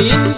in